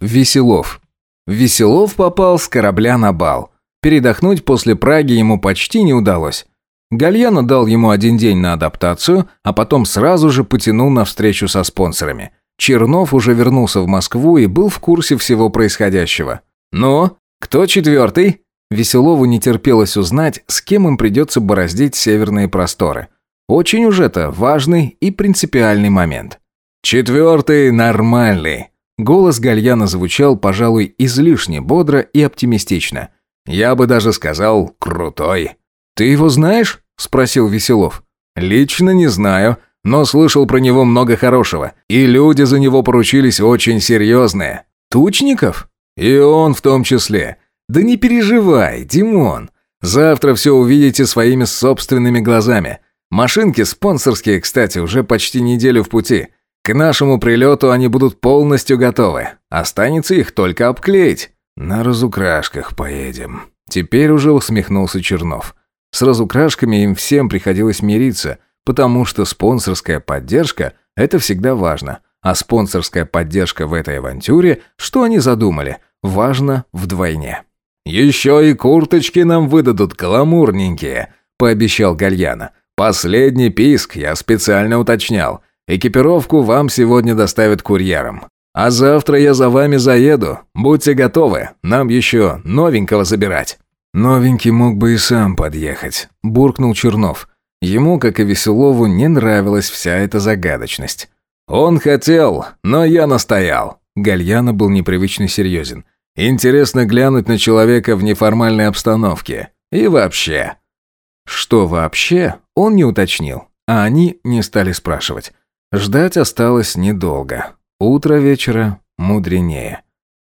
Веселов. Веселов попал с корабля на бал. Передохнуть после Праги ему почти не удалось. Гальяно дал ему один день на адаптацию, а потом сразу же потянул на встречу со спонсорами. Чернов уже вернулся в Москву и был в курсе всего происходящего. Но кто четвертый?» Веселову не терпелось узнать, с кем им придется бороздить северные просторы. Очень уж это важный и принципиальный момент. «Четвертый нормальный», Голос Гальяна звучал, пожалуй, излишне бодро и оптимистично. Я бы даже сказал «крутой». «Ты его знаешь?» – спросил Веселов. «Лично не знаю, но слышал про него много хорошего, и люди за него поручились очень серьезные. Тучников? И он в том числе. Да не переживай, Димон. Завтра все увидите своими собственными глазами. Машинки спонсорские, кстати, уже почти неделю в пути. К нашему прилету они будут полностью готовы. Останется их только обклеить. На разукрашках поедем. Теперь уже усмехнулся Чернов. С разукрашками им всем приходилось мириться, потому что спонсорская поддержка – это всегда важно. А спонсорская поддержка в этой авантюре, что они задумали, важно вдвойне. «Еще и курточки нам выдадут гламурненькие», – пообещал Гальяна. «Последний писк, я специально уточнял. Экипировку вам сегодня доставят курьером. А завтра я за вами заеду. Будьте готовы, нам еще новенького забирать». «Новенький мог бы и сам подъехать», – буркнул Чернов. Ему, как и Веселову, не нравилась вся эта загадочность. «Он хотел, но я настоял». Гальяна был непривычно серьезен. «Интересно глянуть на человека в неформальной обстановке. И вообще». Что вообще, он не уточнил, а они не стали спрашивать. Ждать осталось недолго. Утро вечера мудренее.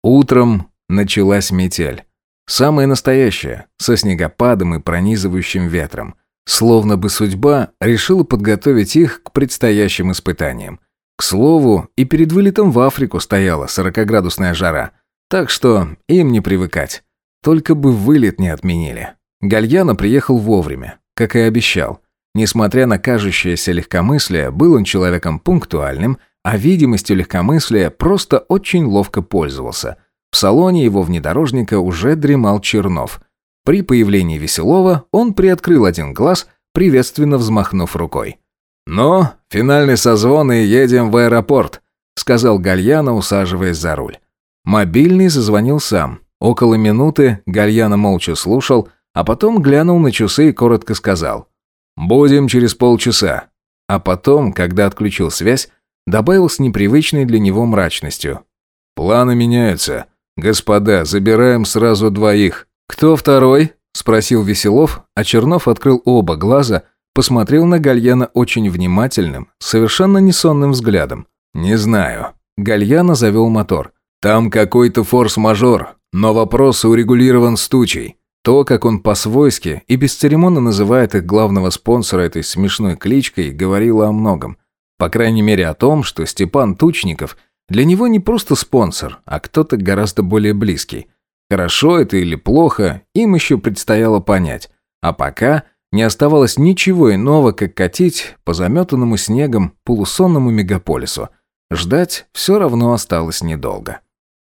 Утром началась метель. Самая настоящая, со снегопадом и пронизывающим ветром. Словно бы судьба решила подготовить их к предстоящим испытаниям. К слову, и перед вылетом в Африку стояла 40-градусная жара, так что им не привыкать. Только бы вылет не отменили. Гальяна приехал вовремя, как и обещал. Несмотря на кажущееся легкомыслие, был он человеком пунктуальным, а видимостью легкомыслия просто очень ловко пользовался. В салоне его внедорожника уже дремал Чернов. При появлении Веселова он приоткрыл один глаз, приветственно взмахнув рукой. «Ну, финальный созвон и едем в аэропорт», — сказал Гальяна, усаживаясь за руль. Мобильный зазвонил сам. Около минуты Гальяна молча слушал, а потом глянул на часы и коротко сказал — «Будем через полчаса». А потом, когда отключил связь, добавил с непривычной для него мрачностью. «Планы меняются. Господа, забираем сразу двоих». «Кто второй?» – спросил Веселов, а Чернов открыл оба глаза, посмотрел на Гальяна очень внимательным, совершенно несонным взглядом. «Не знаю». Гальяна завел мотор. «Там какой-то форс-мажор, но вопрос урегулирован стучей. То, как он по-свойски и бесцеремонно называет их главного спонсора этой смешной кличкой, говорило о многом. По крайней мере о том, что Степан Тучников для него не просто спонсор, а кто-то гораздо более близкий. Хорошо это или плохо, им еще предстояло понять. А пока не оставалось ничего иного, как катить по заметанному снегом полусонному мегаполису. Ждать все равно осталось недолго.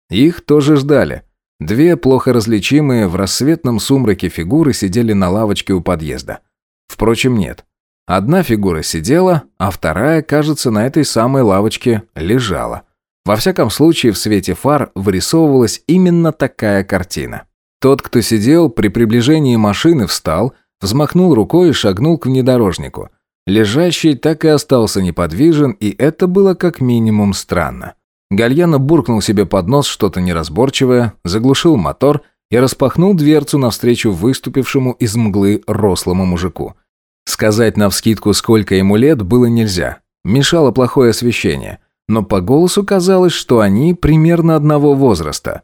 Их тоже ждали. Две плохо различимые в рассветном сумраке фигуры сидели на лавочке у подъезда. Впрочем, нет. Одна фигура сидела, а вторая, кажется, на этой самой лавочке лежала. Во всяком случае, в свете фар вырисовывалась именно такая картина. Тот, кто сидел, при приближении машины встал, взмахнул рукой и шагнул к внедорожнику. Лежащий так и остался неподвижен, и это было как минимум странно. Гальяно буркнул себе под нос что-то неразборчивое, заглушил мотор и распахнул дверцу навстречу выступившему из мглы рослому мужику. Сказать навскидку, сколько ему лет, было нельзя. Мешало плохое освещение. Но по голосу казалось, что они примерно одного возраста.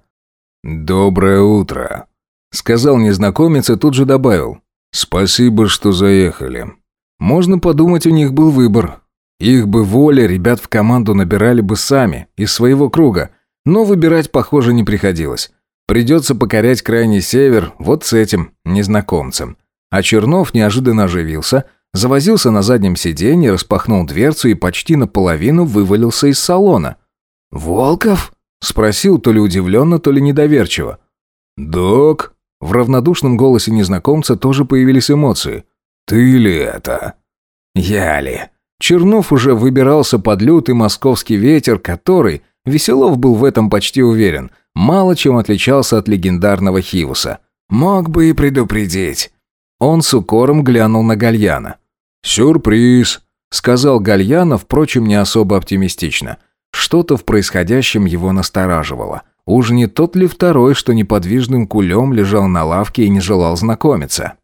«Доброе утро», — сказал незнакомец и тут же добавил. «Спасибо, что заехали». Можно подумать, у них был выбор. Их бы воля, ребят в команду набирали бы сами, из своего круга. Но выбирать, похоже, не приходилось. Придется покорять крайний север вот с этим незнакомцем. А Чернов неожиданно оживился, завозился на заднем сиденье, распахнул дверцу и почти наполовину вывалился из салона. «Волков?» – спросил то ли удивленно, то ли недоверчиво. «Док?» – в равнодушном голосе незнакомца тоже появились эмоции. «Ты ли это?» «Я ли?» Чернов уже выбирался под лютый московский ветер, который, Веселов был в этом почти уверен, мало чем отличался от легендарного Хивуса. «Мог бы и предупредить». Он с укором глянул на Гальяна. «Сюрприз», — сказал Гальяна, впрочем, не особо оптимистично. Что-то в происходящем его настораживало. Уж не тот ли второй, что неподвижным кулем лежал на лавке и не желал знакомиться?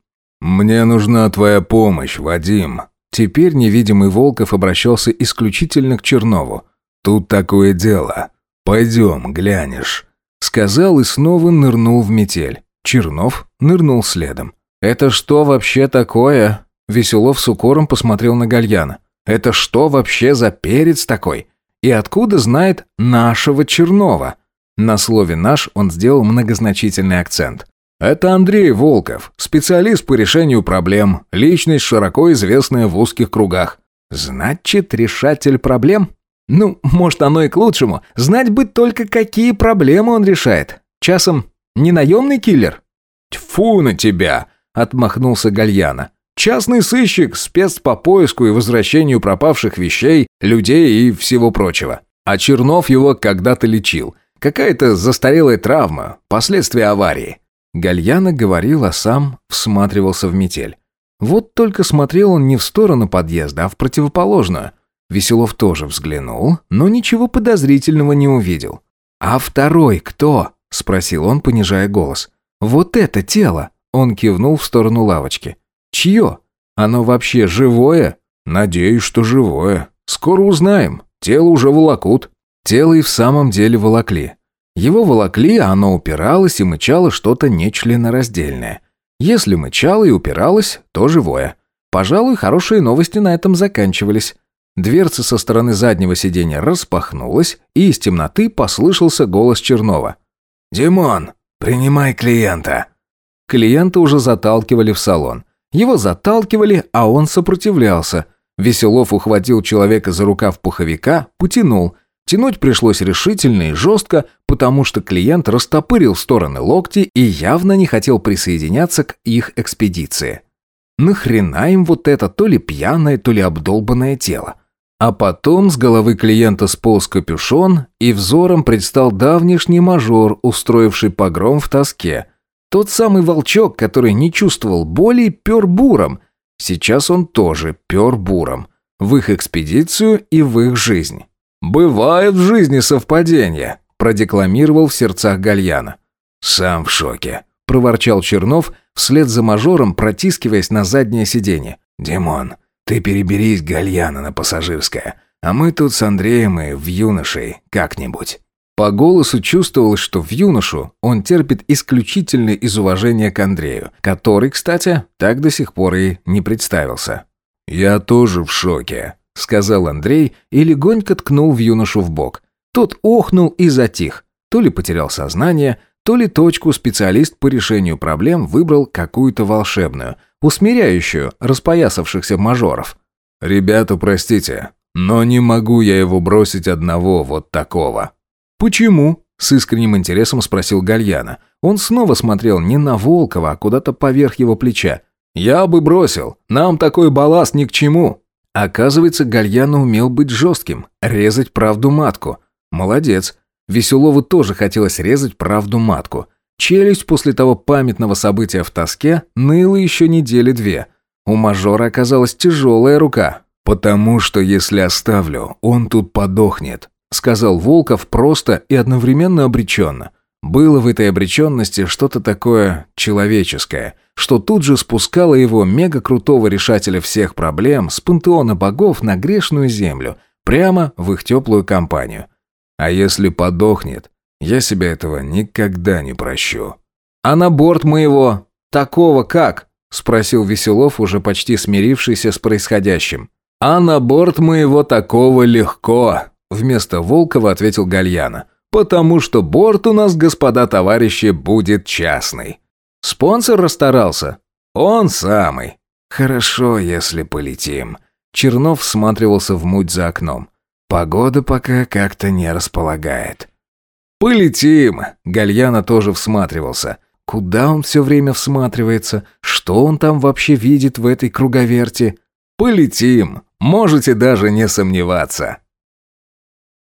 «Мне нужна твоя помощь, Вадим», Теперь невидимый Волков обращался исключительно к Чернову. «Тут такое дело. Пойдем, глянешь», — сказал и снова нырнул в метель. Чернов нырнул следом. «Это что вообще такое?» Веселов с укором посмотрел на Гальяна. «Это что вообще за перец такой? И откуда знает нашего Чернова?» На слове «наш» он сделал многозначительный акцент. Это Андрей Волков, специалист по решению проблем, личность, широко известная в узких кругах. Значит, решатель проблем? Ну, может, оно и к лучшему. Знать бы только, какие проблемы он решает. Часом не наемный киллер? Тьфу на тебя! Отмахнулся Гальяна. Частный сыщик, спец по поиску и возвращению пропавших вещей, людей и всего прочего. А Чернов его когда-то лечил. Какая-то застарелая травма, последствия аварии. Гальяна говорил, а сам всматривался в метель. Вот только смотрел он не в сторону подъезда, а в противоположную. Веселов тоже взглянул, но ничего подозрительного не увидел. «А второй кто?» – спросил он, понижая голос. «Вот это тело!» – он кивнул в сторону лавочки. «Чье? Оно вообще живое?» «Надеюсь, что живое. Скоро узнаем. Тело уже волокут». Тело и в самом деле волокли. Его волокли, а оно упиралось и мычало что-то нечленораздельное. Если мычало и упиралось, то живое. Пожалуй, хорошие новости на этом заканчивались. Дверца со стороны заднего сиденья распахнулась, и из темноты послышался голос Чернова. «Димон, принимай клиента!» Клиента уже заталкивали в салон. Его заталкивали, а он сопротивлялся. Веселов ухватил человека за рукав пуховика, потянул – Тянуть пришлось решительно и жестко, потому что клиент растопырил стороны локти и явно не хотел присоединяться к их экспедиции. Нахрена им вот это то ли пьяное, то ли обдолбанное тело? А потом с головы клиента сполз капюшон, и взором предстал давнишний мажор, устроивший погром в тоске. Тот самый волчок, который не чувствовал боли, пер буром. Сейчас он тоже пер буром. В их экспедицию и в их жизнь. «Бывают в жизни совпадения», – продекламировал в сердцах Гальяна. «Сам в шоке», – проворчал Чернов, вслед за мажором протискиваясь на заднее сиденье. «Димон, ты переберись Гальяна на пассажирское, а мы тут с Андреем и в юношей как-нибудь». По голосу чувствовалось, что в юношу он терпит исключительно из уважения к Андрею, который, кстати, так до сих пор и не представился. «Я тоже в шоке», — сказал Андрей и легонько ткнул в юношу в бок. Тот охнул и затих. То ли потерял сознание, то ли точку специалист по решению проблем выбрал какую-то волшебную, усмиряющую распоясавшихся мажоров. «Ребята, простите, но не могу я его бросить одного вот такого». «Почему?» – с искренним интересом спросил Гальяна. Он снова смотрел не на Волкова, а куда-то поверх его плеча. «Я бы бросил. Нам такой балласт ни к чему». Оказывается, Гальяна умел быть жестким, резать правду матку. Молодец. Веселову тоже хотелось резать правду матку. Челюсть после того памятного события в тоске ныла еще недели две. У мажора оказалась тяжелая рука. «Потому что если оставлю, он тут подохнет», — сказал Волков просто и одновременно обреченно. Было в этой обреченности что-то такое человеческое — что тут же спускало его мега-крутого решателя всех проблем с пантеона богов на грешную землю, прямо в их теплую компанию. А если подохнет, я себя этого никогда не прощу. «А на борт моего... такого как?» — спросил Веселов, уже почти смирившийся с происходящим. «А на борт моего такого легко», — вместо Волкова ответил Гальяна. «Потому что борт у нас, господа товарищи, будет частный». Спонсор расстарался. Он самый. Хорошо, если полетим. Чернов всматривался в муть за окном. Погода пока как-то не располагает. «Полетим!» Гальяна тоже всматривался. Куда он все время всматривается? Что он там вообще видит в этой круговерти? «Полетим! Можете даже не сомневаться!»